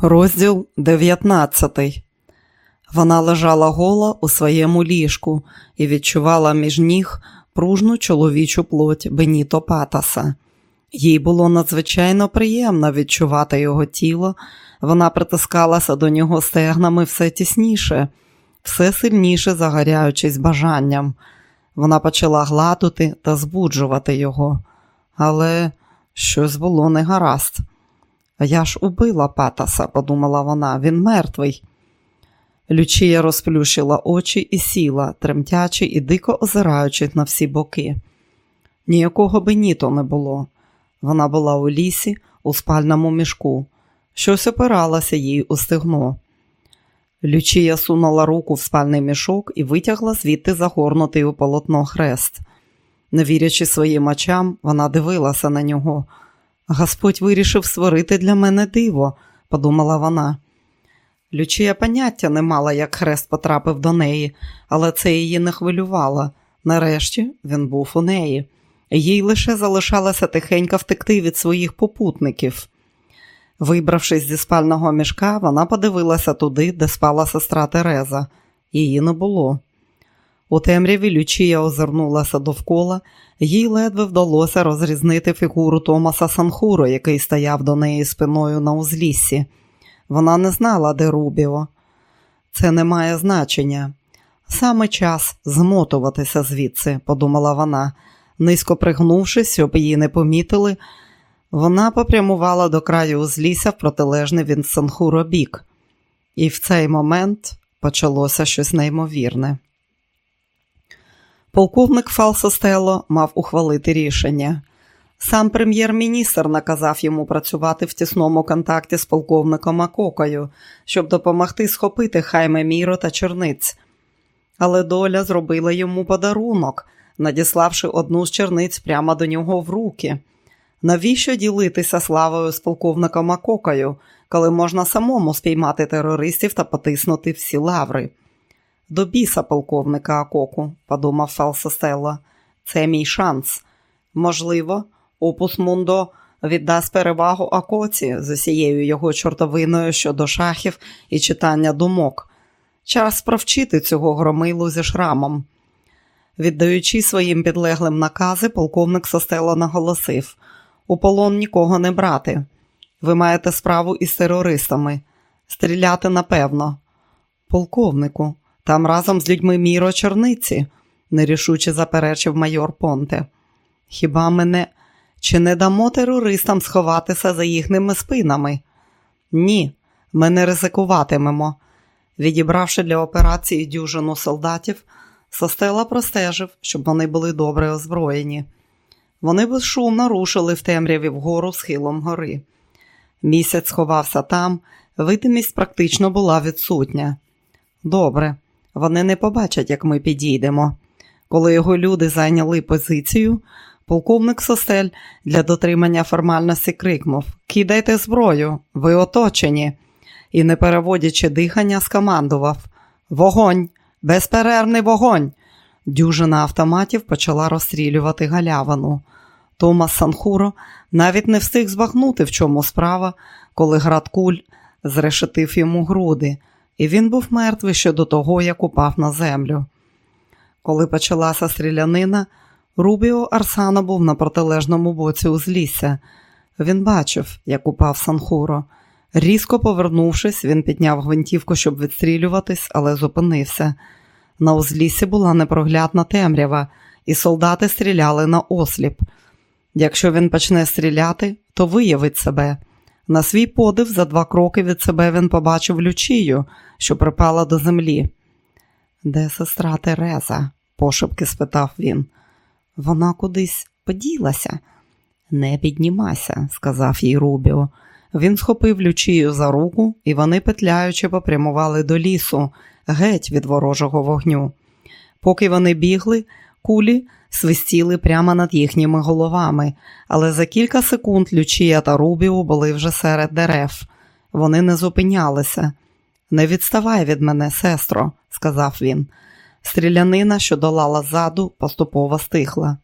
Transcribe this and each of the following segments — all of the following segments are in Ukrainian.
Розділ 19 Вона лежала гола у своєму ліжку і відчувала між ніг пружну чоловічу плоть Беніто Патаса. Їй було надзвичайно приємно відчувати його тіло, вона притискалася до нього стегнами все тісніше, все сильніше загоряючись бажанням. Вона почала гладити та збуджувати його, але щось було негаразд. Я ж убила Патаса, подумала вона, він мертвий. Лючія розплющила очі і сіла, тремтячи і дико озираючись на всі боки. Ніякого беніто не було. Вона була у лісі, у спальному мішку. Щось опиралося їй у стегно. Лючія сунула руку в спальний мішок і витягла звідти загорнутий у полотно хрест. Не вірячи своїм очам, вона дивилася на нього. Господь вирішив створити для мене диво, подумала вона. Лючія поняття не мала, як хрест потрапив до неї, але це її не хвилювало. Нарешті він був у неї. Їй лише залишалося тихенько втекти від своїх попутників. Вибравшись зі спального мішка, вона подивилася туди, де спала сестра Тереза. Її не було. У темряві Лючія озирнулася довкола, їй ледве вдалося розрізнити фігуру Томаса Санхуро, який стояв до неї спиною на узліссі. Вона не знала, де Рубіо. Це не має значення. Саме час змотуватися звідси, подумала вона. Низько пригнувшись, щоб її не помітили, вона попрямувала до краю узлісся в протилежний від Санхуро бік. І в цей момент почалося щось неймовірне. Полковник Фалсостело мав ухвалити рішення. Сам прем'єр-міністр наказав йому працювати в тісному контакті з полковником Акокою, щоб допомогти схопити Хайме Міро та черниць. Але доля зробила йому подарунок, надіславши одну з черниць прямо до нього в руки. Навіщо ділитися славою з полковником Акокою, коли можна самому спіймати терористів та потиснути всі лаври? До біса полковника Акоку, подумав Фалсостелла. Це мій шанс. Можливо, опус Мундо віддасть перевагу Акоці з усією його чортовиною щодо шахів і читання думок. Час провчити цього громилу зі шрамом. Віддаючи своїм підлеглим накази, полковник Состело наголосив у полон нікого не брати. Ви маєте справу із терористами. Стріляти напевно. Полковнику, там разом з людьми Міро Чорниці, нерішуче заперечив майор Понте. Хіба мене чи не дамо терористам сховатися за їхніми спинами? Ні, ми не ризикуватимемо. Відібравши для операції дюжину солдатів, Состела простежив, щоб вони були добре озброєні. Вони безшумно рушили в темряві вгору схилом гори. Місяць сховався там, видимість практично була відсутня. Добре, вони не побачать, як ми підійдемо. Коли його люди зайняли позицію, полковник Состель для дотримання формальності крикнув Кидайте зброю, ви оточені, і, не переводячи дихання, скомандував Вогонь, безперервний вогонь. Дюжина автоматів почала розстрілювати галявину. Томас Санхуро навіть не встиг збагнути, в чому справа, коли град куль зрешетив йому груди, і він був мертвий ще до того, як упав на землю. Коли почалася стрілянина, Рубіо Арсано був на протилежному боці узлісся. Він бачив, як упав Санхуро. Різко повернувшись, він підняв гвинтівку, щоб відстрілюватись, але зупинився. На узліссі була непроглядна темрява, і солдати стріляли на осліп. Якщо він почне стріляти, то виявить себе. На свій подив за два кроки від себе він побачив лючію, що припала до землі. Де сестра Тереза? пошепки спитав він. Вона кудись поділася. Не піднімайся, сказав їй Рубіо. Він схопив лючію за руку, і вони, петляючи, попрямували до лісу, геть від ворожого вогню. Поки вони бігли, кулі свистіли прямо над їхніми головами, але за кілька секунд Лючія та Рубіо були вже серед дерев. Вони не зупинялися. Не відставай від мене, сестро, сказав він. Стрілянина, що долала ззаду, поступово стихла.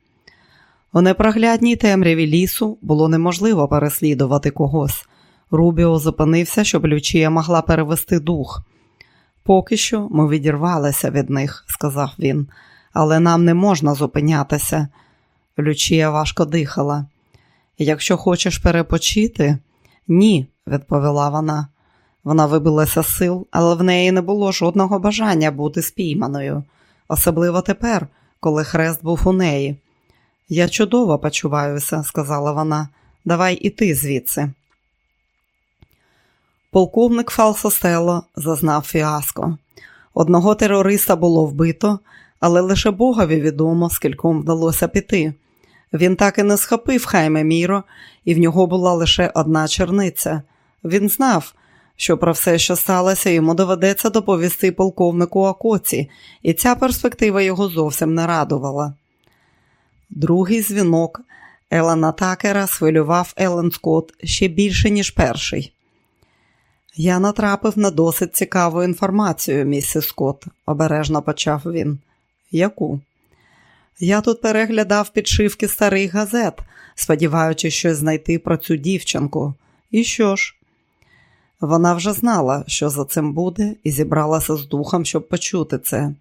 У непроглядній темряві лісу було неможливо переслідувати когось. Рубіо зупинився, щоб Лючія могла перевести дух. Поки що ми відірвалися від них, сказав він, але нам не можна зупинятися. Лючія важко дихала. Якщо хочеш перепочити, ні, відповіла вона. Вона вибилася з сил, але в неї не було жодного бажання бути спійманою, особливо тепер, коли хрест був у неї. Я чудово почуваюся, сказала вона. Давай і ти звідси. Полковник Фалсостело зазнав фіаско. Одного терориста було вбито, але лише Богові відомо, скільком вдалося піти. Він так і не схопив Хайме Міро, і в нього була лише одна черниця. Він знав, що про все, що сталося, йому доведеться доповісти полковнику Акоці, і ця перспектива його зовсім не радувала. Другий дзвінок Елана Такера схвилював Елен Скотт ще більше, ніж перший. Я натрапив на досить цікаву інформацію, місіс Скотт, обережно почав він. Яку? Я тут переглядав підшивки старих газет, сподіваючись щось знайти про цю дівчинку. І що ж? Вона вже знала, що за цим буде, і зібралася з духом, щоб почути це.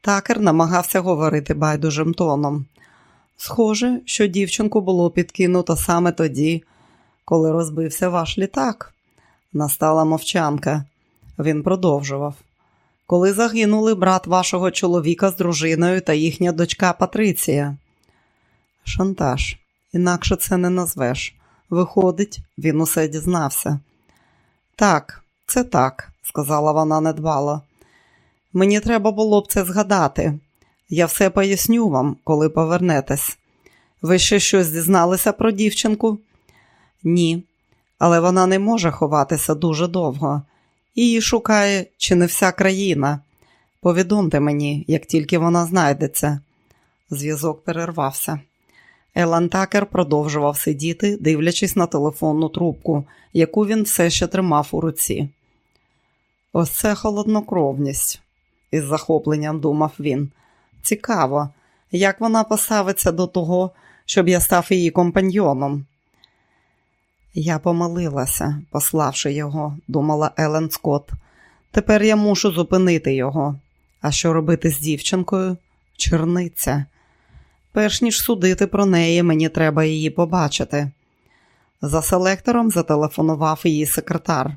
Такер намагався говорити байдужим тоном. Схоже, що дівчинку було підкинуто саме тоді, коли розбився ваш літак. Настала мовчанка. Він продовжував. Коли загинули брат вашого чоловіка з дружиною та їхня дочка Патриція. Шантаж, інакше це не назвеш. Виходить, він усе дізнався. Так, це так, сказала вона недбало. Мені треба було б це згадати. Я все поясню вам, коли повернетесь. Ви ще щось дізналися про дівчинку? Ні, але вона не може ховатися дуже довго. Її шукає чи не вся країна. Повідомте мені, як тільки вона знайдеться. Зв'язок перервався. Елан Такер продовжував сидіти, дивлячись на телефонну трубку, яку він все ще тримав у руці. Ось це холоднокровність, із захопленням думав він. Цікаво, як вона поставиться до того, щоб я став її компаньйоном. Я помилилася, пославши його, думала Елен Скотт. Тепер я мушу зупинити його. А що робити з дівчинкою? Черниця. Перш ніж судити про неї, мені треба її побачити. За селектором зателефонував її секретар.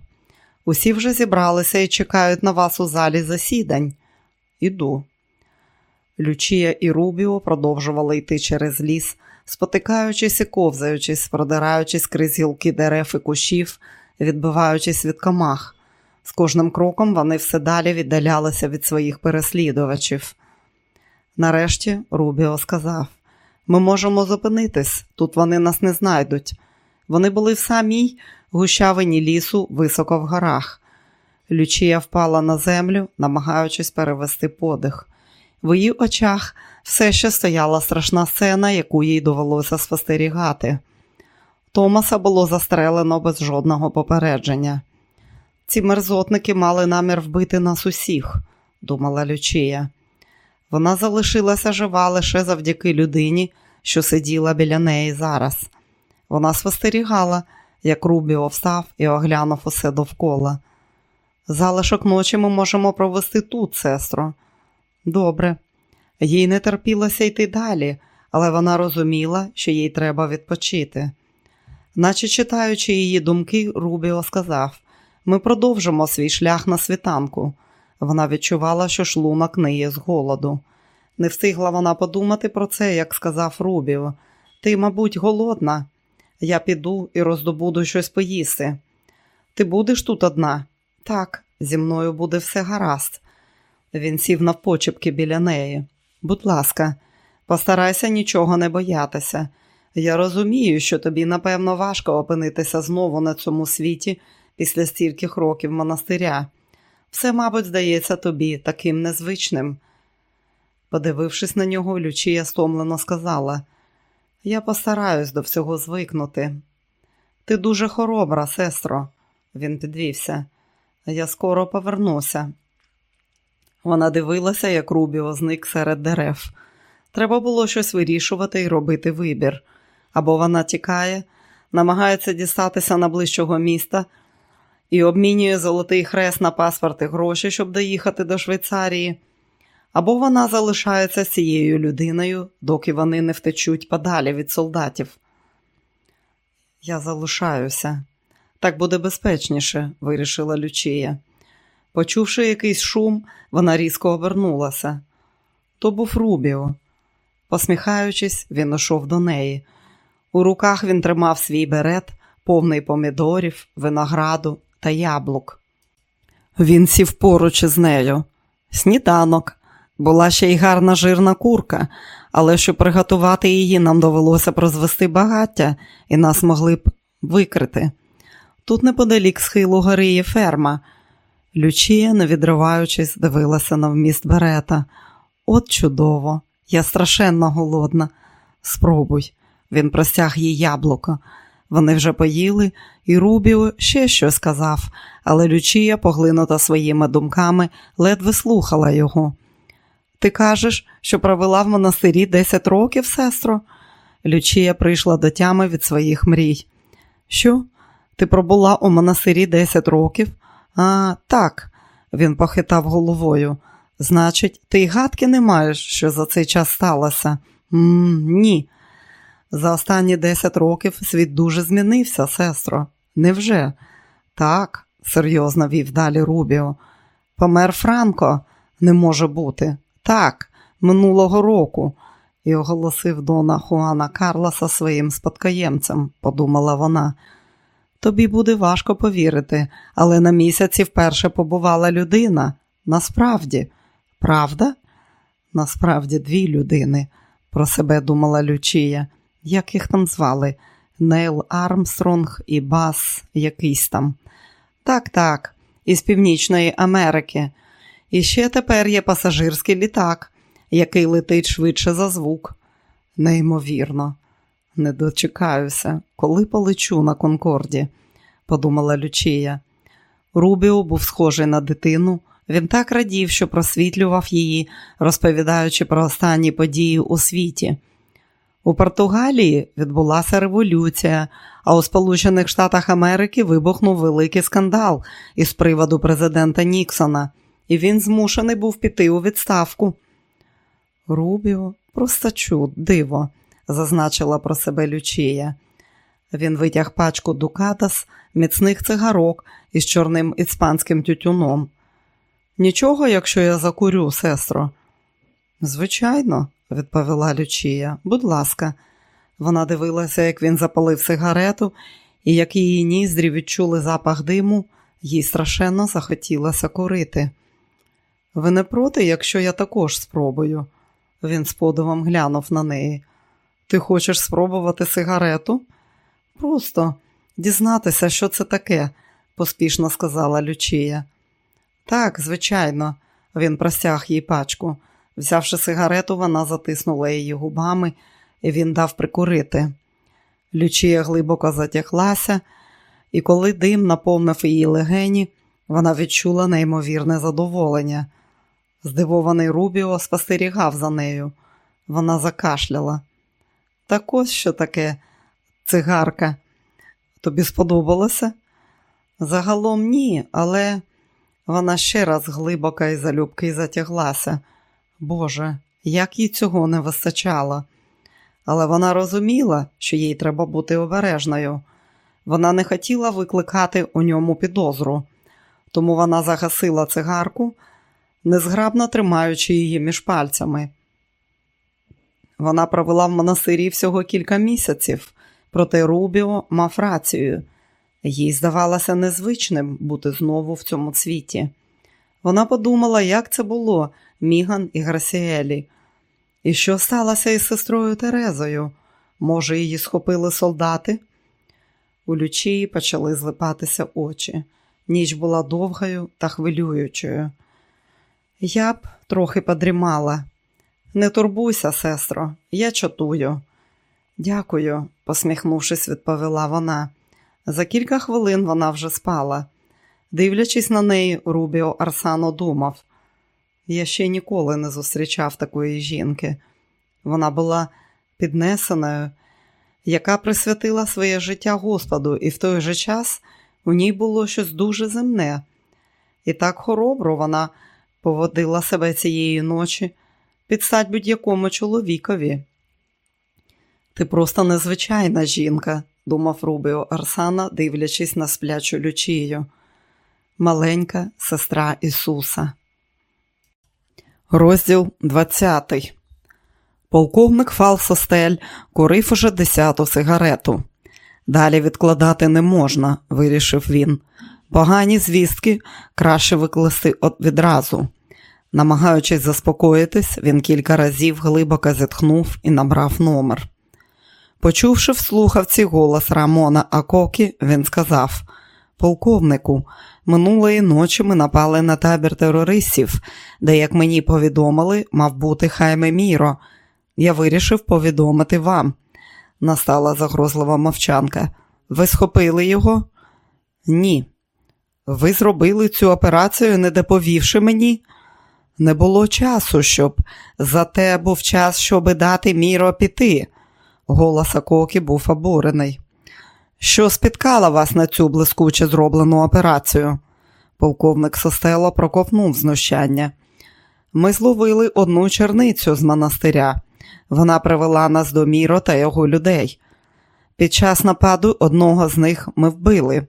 Усі вже зібралися і чекають на вас у залі засідань. Іду. Лючія і Рубіо продовжували йти через ліс, спотикаючись і ковзаючись, продираючись крізь гілки дерев і кущів, відбиваючись від комах. З кожним кроком вони все далі віддалялися від своїх переслідувачів. Нарешті Рубіо сказав: ми можемо зупинитись, тут вони нас не знайдуть. Вони були в самій гущавині лісу високо в горах. Лючія впала на землю, намагаючись перевести подих. В її очах все ще стояла страшна сцена, яку їй довелося спостерігати. Томаса було застрелено без жодного попередження. Ці мерзотники мали намір вбити нас усіх, думала Лючія. Вона залишилася жива лише завдяки людині, що сиділа біля неї зараз. Вона спостерігала, як Рубіо встав і оглянув усе довкола. Залишок ночі ми можемо провести тут, сестро. Добре. Їй не терпілося йти далі, але вона розуміла, що їй треба відпочити. Наче читаючи її думки, Рубіо сказав: ми продовжимо свій шлях на світанку. Вона відчувала, що шлунок ниє з голоду. Не встигла вона подумати про це, як сказав Рубіо. Ти, мабуть, голодна. Я піду і роздобуду щось поїсти. Ти будеш тут одна? Так, зі мною буде все гаразд. Він сів навпочепки біля неї. Будь ласка, постарайся нічого не боятися. Я розумію, що тобі, напевно, важко опинитися знову на цьому світі після стільких років монастиря. Все, мабуть, здається тобі таким незвичним. Подивившись на нього, Лючія стомлено сказала: Я постараюсь до всього звикнути. Ти дуже хоробра, сестро, він підвівся. Я скоро повернуся. Вона дивилася, як Рубіо зник серед дерев. Треба було щось вирішувати і робити вибір. Або вона тікає, намагається дістатися найближчого міста і обмінює золотий хрест на паспорт і гроші, щоб доїхати до Швейцарії, або вона залишається цією людиною, доки вони не втечуть подалі від солдатів. Я залишаюся. Так буде безпечніше, вирішила Лючія. Почувши якийсь шум, вона різко обернулася. То був Рубіо. Посміхаючись, він ішов до неї. У руках він тримав свій берет, повний помідорів, винограду та яблук. Він сів поруч із нею. Сніданок. Була ще й гарна жирна курка, але щоб приготувати її, нам довелося б розвести багаття, і нас могли б викрити. Тут неподалік схилу гори є ферма. Лючія, не відриваючись, дивилася на вміст берета. От чудово, я страшенно голодна. Спробуй. Він простяг їй яблуко. Вони вже поїли, і Рубіо ще щось сказав, але Лючія, поглинута своїми думками, ледве слухала його. Ти кажеш, що провела в монастирі 10 років, сестро? Лючія прийшла до тями від своїх мрій. Що? Ти пробула у монастирі 10 років? А, так, він похитав головою. Значить, ти й гадки не маєш, що за цей час сталося? М ні. За останні 10 років світ дуже змінився, сестро. Невже? Так, серйозно вів далі Рубіо. Помер Франко не може бути. Так, минулого року, і оголосив Дона Хуана Карлоса своїм спадкоємцем, подумала вона. Тобі буде важко повірити, але на місяці вперше побувала людина. Насправді, правда? Насправді, дві людини, про себе думала Лючія. Як їх там звали? Нейл Армстронг і Бас якийсь там. Так, так, із Північної Америки. І ще тепер є пасажирський літак, який летить швидше за звук. Неймовірно, не дочекаюся, коли полечу на Конкорді, подумала Лючія. Рубіо був схожий на дитину. Він так радів, що просвітлював її, розповідаючи про останні події у світі. У Португалії відбулася революція, а у Сполучених Штатах Америки вибухнув великий скандал із приводу президента Ніксона, і він змушений був піти у відставку. Рубіо, просто чуд, диво, зазначила про себе Лючія. Він витяг пачку Дукатас, міцних цигарок із чорним іспанським тютюном. Нічого, якщо я закурю, сестро. Звичайно, відповіла Лючія. Будь ласка, вона дивилася, як він запалив сигарету, і як її ніздрі відчули запах диму, їй страшенно захотілося курити. Ви не проти, якщо я також спробую? Він з подивом глянув на неї. Ти хочеш спробувати сигарету? Просто дізнатися, що це таке, поспішно сказала Лючія. Так, звичайно, він простяг їй пачку. Взявши сигарету, вона затиснула її губами, і він дав прикурити. Лючія глибоко затяглася, і коли дим наповнив її легені, вона відчула неймовірне задоволення. Здивований Рубіо спостерігав за нею. Вона закашляла. Так ось що таке цигарка. Тобі сподобалося? Загалом ні, але вона ще раз глибоко і залюбки затяглася. Боже, як їй цього не вистачало. Але вона розуміла, що їй треба бути обережною. Вона не хотіла викликати у ньому підозру, тому вона загасила цигарку, незграбно тримаючи її між пальцями. Вона провела в монастирі всього кілька місяців, проте Рубіо мав рацію. Їй здавалося незвичним бути знову в цьому цвіті. Вона подумала, як це було Міган і Грасіелі. І що сталося із сестрою Терезою? Може, її схопили солдати? У Лючії почали злипатися очі. Ніч була довгою та хвилюючою. Я б трохи подрімала. Не турбуйся, сестро, я чатую. Дякую, посміхнувшись, відповіла вона. За кілька хвилин вона вже спала. Дивлячись на неї, Рубіо Арсано думав. Я ще ніколи не зустрічав такої жінки. Вона була піднесеною, яка присвятила своє життя Господу, і в той же час у ній було щось дуже земне. І так хоробро вона поводила себе цієї ночі під стать будь-якому чоловікові. Ти просто незвичайна жінка, думав Рубіо Арсана, дивлячись на сплячу лючію. Маленька сестра Ісуса. Розділ 20 Полковник Фалсостель курив уже десяту сигарету. Далі відкладати не можна, вирішив він. Погані звістки краще викласти відразу. Намагаючись заспокоїтись, він кілька разів глибоко зітхнув і набрав номер. Почувши в слухавці голос Рамона Акокі, він сказав: Полковнику, минулої ночі ми напали на табір терористів, де, як мені повідомили, мав бути Хайме Міро. Я вирішив повідомити вам. Настала загрозлива мовчанка. Ви схопили його? Ні. Ви зробили цю операцію, не доповівши мені? Не було часу, щоб зате був час, щоби дати Міро піти. Голос Акокі був обурений. Що спіткало вас на цю блискуче зроблену операцію? Полковник Состело проковнув знущання. Ми зловили одну черницю з монастиря. Вона привела нас до Міро та його людей. Під час нападу одного з них ми вбили.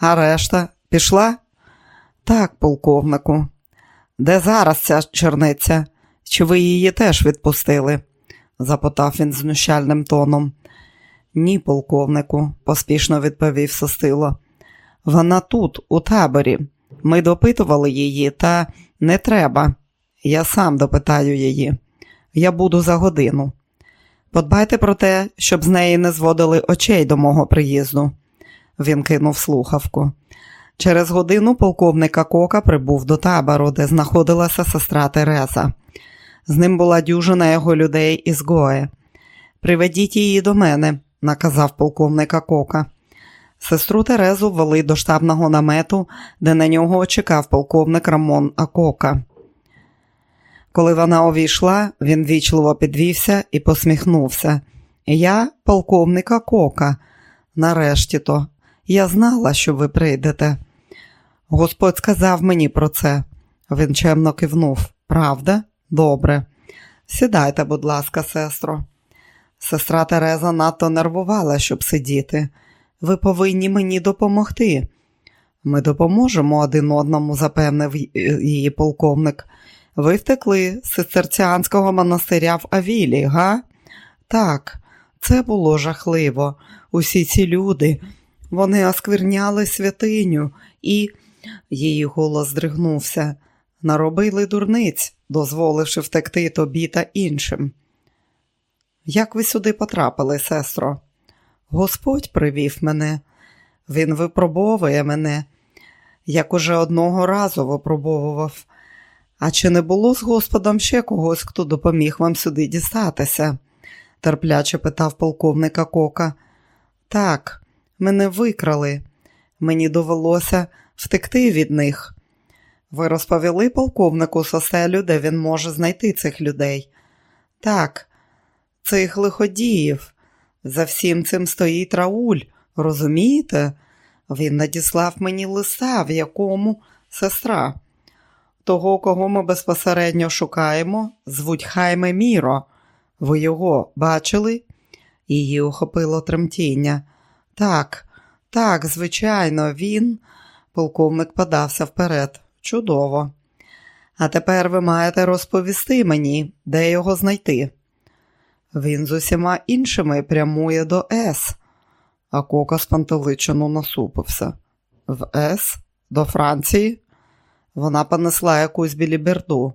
А решта пішла? Так, полковнику. Де зараз ця черниця? Чи ви її теж відпустили? запитав він знущальним тоном. Ні, полковнику, поспішно відповів Состило. Вона тут, у таборі. Ми допитували її, та не треба. Я сам допитаю її. Я буду за годину. Подбайте про те, щоб з неї не зводили очей до мого приїзду. Він кинув слухавку. Через годину полковника Кока прибув до табору, де знаходилася сестра Тереза. З ним була дюжина його людей із Гое. Приведіть її до мене, наказав полковника Кока. Сестру Терезу ввели до штабного намету, де на нього чекав полковник Рамон Акока. Коли вона увійшла, він вічливо підвівся і посміхнувся. Я полковника Кока. Нарешті то, я знала, що ви прийдете. Господь сказав мені про це. Він чемно кивнув. Правда? Добре. Сідайте, будь ласка, сестро. Сестра Тереза надто нервувала, щоб сидіти. Ви повинні мені допомогти. Ми допоможемо один одному, запевнив її полковник. Ви втекли з цистерціанського монастиря в Авілі, га? Так, це було жахливо. Усі ці люди, вони оскверняли святиню і її голос здригнувся. Наробили дурниць, дозволивши втекти тобі та іншим. Як ви сюди потрапили, сестро? Господь привів мене, Він випробовує мене, як уже одного разу випробовував. А чи не було з Господом ще когось, хто допоміг вам сюди дістатися? терпляче питав полковника Кока. Так, мене викрали. Мені довелося втекти від них. Ви розповіли полковнику Соселю, де він може знайти цих людей? Так, цих лиходіїв. За всім цим стоїть Рауль, розумієте? Він надіслав мені листа, в якому сестра. Того, кого ми безпосередньо шукаємо, звуть Хайме Міро. Ви його бачили? Її охопило тремтіння. Так, так, звичайно, він. Полковник подався вперед. Чудово. А тепер ви маєте розповісти мені, де його знайти. Він з усіма іншими прямує до С. А кока спантеличено насупився. В С? До Франції? Вона понесла якусь біліберду.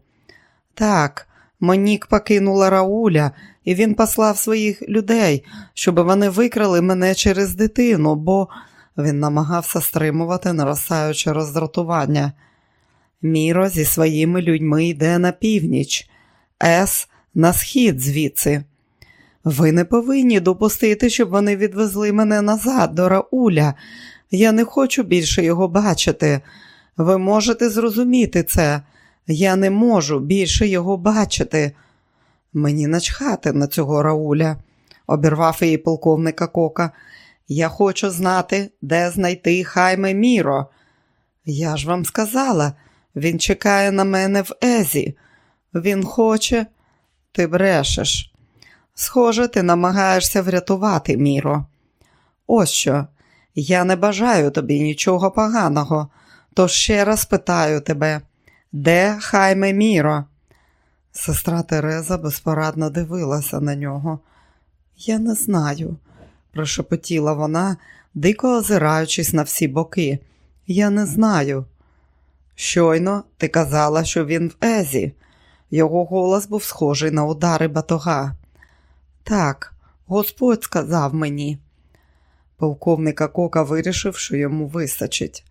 Так, Монік покинула Рауля, і він послав своїх людей, щоб вони викрали мене через дитину, бо він намагався стримувати наростаюче роздратування. Міро зі своїми людьми йде на північ, Ес на схід звідси. Ви не повинні допустити, щоб вони відвезли мене назад до Рауля. Я не хочу більше його бачити. Ви можете зрозуміти це. Я не можу більше його бачити. Мені начхати на цього Рауля. обірвав її полковника Кока. Я хочу знати, де знайти Хайме Міро. Я ж вам сказала, він чекає на мене в Езі. Він хоче, ти брешеш. Схоже, ти намагаєшся врятувати Міро. Ось що, я не бажаю тобі нічого поганого, тож ще раз питаю тебе, де Хайме Міро? Сестра Тереза безпорадно дивилася на нього. Я не знаю, прошепотіла вона, дико озираючись на всі боки. Я не знаю. Щойно ти казала, що він в Езі. Його голос був схожий на удари батога. Так, Господь сказав мені. Полковника Кока вирішив, що йому вистачить.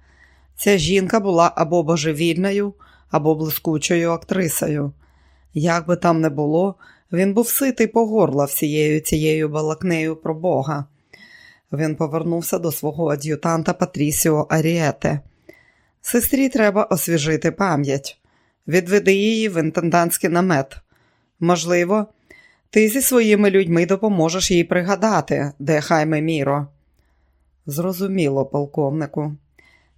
Ця жінка була або божевільною, або блискучою актрисою. Як би там не було, він був ситий по горло всією цією балакнею про Бога. Він повернувся до свого ад'ютанта Патрісіо Аріете. Сестрі треба освіжити пам'ять. Відведи її в інтендантський намет. Можливо, ти зі своїми людьми допоможеш їй пригадати, де хайме Міро. Зрозуміло, полковнику.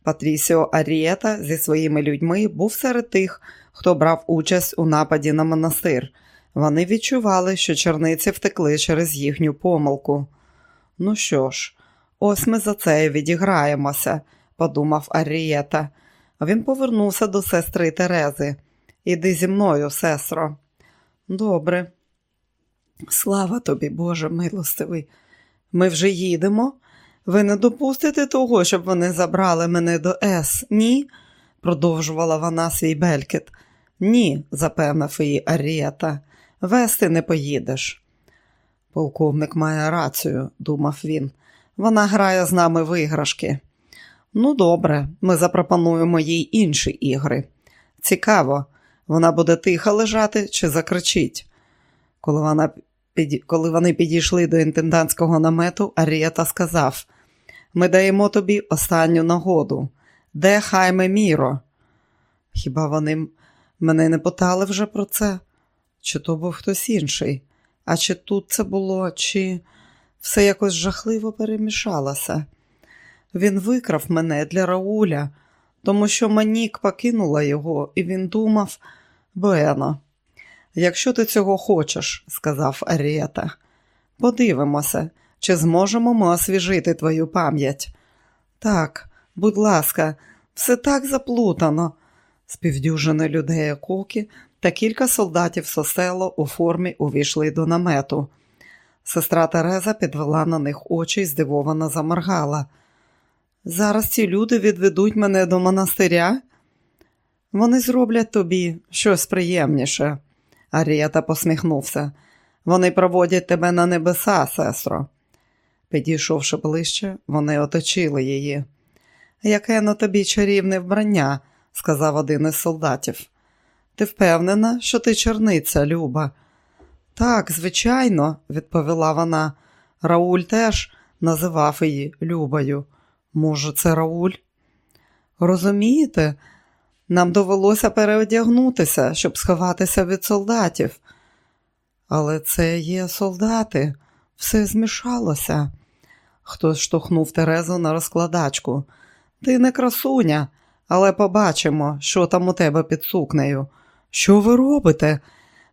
Патрісіо Арієта зі своїми людьми був серед тих, хто брав участь у нападі на монастир. Вони відчували, що черниці втекли через їхню помилку. Ну що ж, ось ми за це і відіграємося, подумав Арієта. Він повернувся до сестри Терези. Іди зі мною, сестро. Добре. Слава тобі, Боже милостивий. Ми вже їдемо. Ви не допустите того, щоб вони забрали мене до С, ні? продовжувала вона свій белькіт. Ні, запевнив її Арієта. Вести не поїдеш. Полковник має рацію, думав він. Вона грає з нами в іграшки. Ну, добре, ми запропонуємо їй інші ігри. Цікаво, вона буде тихо лежати чи закричить. Коли вона. Коли вони підійшли до інтендантського намету, Арієта сказав: Ми даємо тобі останню нагоду. Де хайме Міро? Хіба вони мене не питали вже про це? Чи то був хтось інший? А чи тут це було, чи все якось жахливо перемішалося? Він викрав мене для Рауля, тому що Манік покинула його, і він думав, Буено, якщо ти цього хочеш, сказав Арієта, подивимося, чи зможемо ми освіжити твою пам'ять. Так, будь ласка, все так заплутано. З півдюжини людей коки та кілька солдатів сосело у формі увійшли до намету. Сестра Тереза підвела на них очі і здивовано заморгала. Зараз ці люди відведуть мене до монастиря. Вони зроблять тобі щось приємніше. Арієта посміхнувся. Вони проводять тебе на небеса, сестро. Підійшовши ближче, вони оточили її. Яке на тобі чарівне вбрання, сказав один із солдатів. Ти впевнена, що ти черниця, Люба? Так, звичайно, відповіла вона. Рауль теж називав її Любою. Може, це Рауль? Розумієте, нам довелося переодягнутися, щоб сховатися від солдатів. Але це є солдати, все змішалося. Хтось штовхнув Терезу на розкладачку. Ти не красуня, але побачимо, що там у тебе під сукнею. Що ви робите?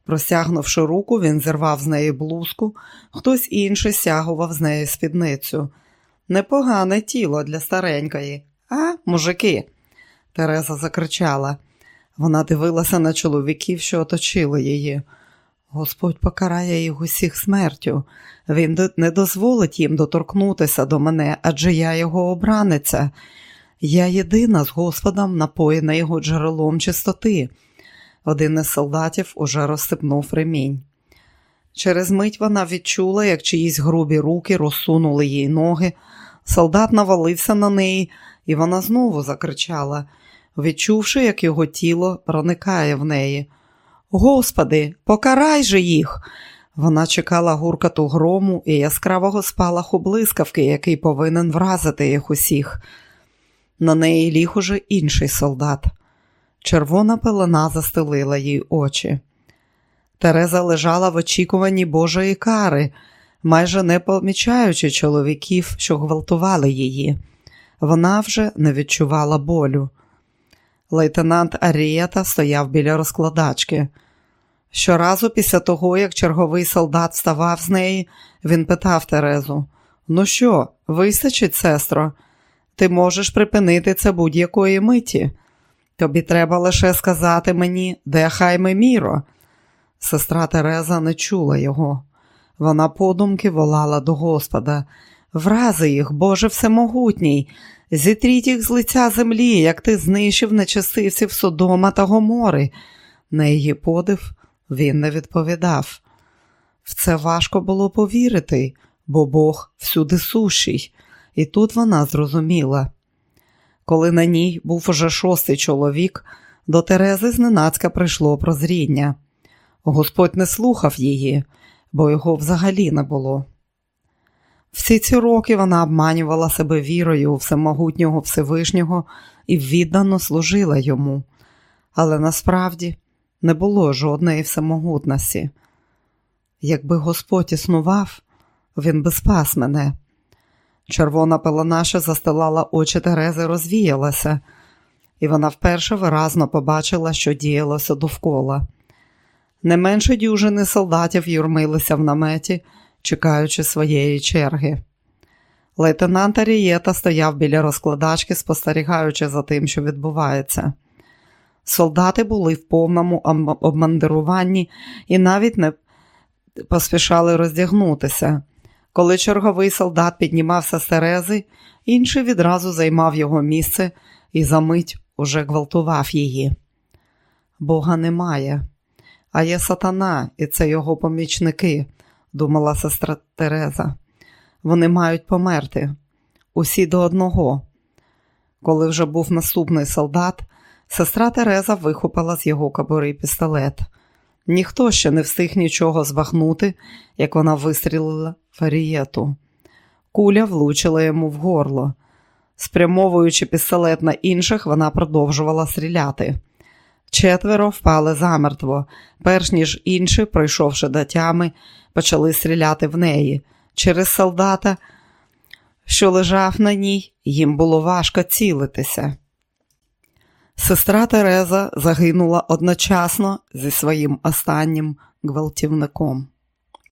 Простягнувши руку, він зірвав з неї блузку, хтось інший стягував з неї спідницю. Непогане тіло для старенької, а, мужики? Тереза закричала. Вона дивилася на чоловіків, що оточили її. Господь покарає їх усіх смертю. Він не дозволить їм доторкнутися до мене, адже я його обраниця. Я єдина з Господом, напоєна його джерелом чистоти. Один із солдатів уже розстепнув ремінь. Через мить вона відчула, як чиїсь грубі руки розсунули їй ноги. Солдат навалився на неї, і вона знову закричала, відчувши, як його тіло проникає в неї. Господи, покарай же їх! Вона чекала гуркату грому і яскравого спалаху блискавки, який повинен вразити їх усіх. На неї ліг уже інший солдат. Червона пелена застелила їй очі. Тереза лежала в очікуванні Божої кари. майже не помічаючи чоловіків, що гвалтували її. Вона вже не відчувала болю. Лейтенант Арієта стояв біля розкладачки. Щоразу після того, як черговий солдат вставав з неї, він питав Терезу: Ну що, вистачить, сестро? Ти можеш припинити це будь-якої миті. Тобі треба лише сказати мені, де хайме Міро. Сестра Тереза не чула його. Вона подумки волала до Господа. Врази їх, Боже Всемогутній, зітріть їх з лиця землі, як ти знищив нечестивців Содома та Гомори. На її подив він не відповідав. В це важко було повірити, бо Бог всюди сущий, і тут вона зрозуміла. Коли на ній був уже шостий чоловік, до Терези зненацька прийшло прозріння. Господь не слухав її, бо його взагалі не було. Всі ці роки вона обманювала себе вірою у всемогутнього Всевишнього і віддано служила йому, але насправді не було жодної всемогутності. Якби Господь існував, він би спас мене. Червона пелонаша застилала очі Терези, розвіялася, і вона вперше виразно побачила, що діялося довкола. Не менше дюжини солдатів юрмилися в наметі, чекаючи своєї черги. Лейтенант Арієта стояв біля розкладачки, спостерігаючи за тим, що відбувається. Солдати були в повному обмандируванні і навіть не поспішали роздягнутися. Коли черговий солдат піднімався з Терези, інший відразу займав його місце і за мить уже гвалтував її. Бога немає, а є сатана, і це його помічники, думала сестра Тереза. Вони мають померти. Усі до одного. Коли вже був наступний солдат, сестра Тереза вихопила з його кобури пістолет. Ніхто ще не встиг нічого збахнути, як вона вистрілила фарієту. Куля влучила йому в горло. Спрямовуючи пістолет на інших, вона продовжувала стріляти. Четверо впали замертво, перш ніж інші, пройшовши до тями, почали стріляти в неї. Через солдата, що лежав на ній, їм було важко цілитися. Сестра Тереза загинула одночасно зі своїм останнім гвалтівником.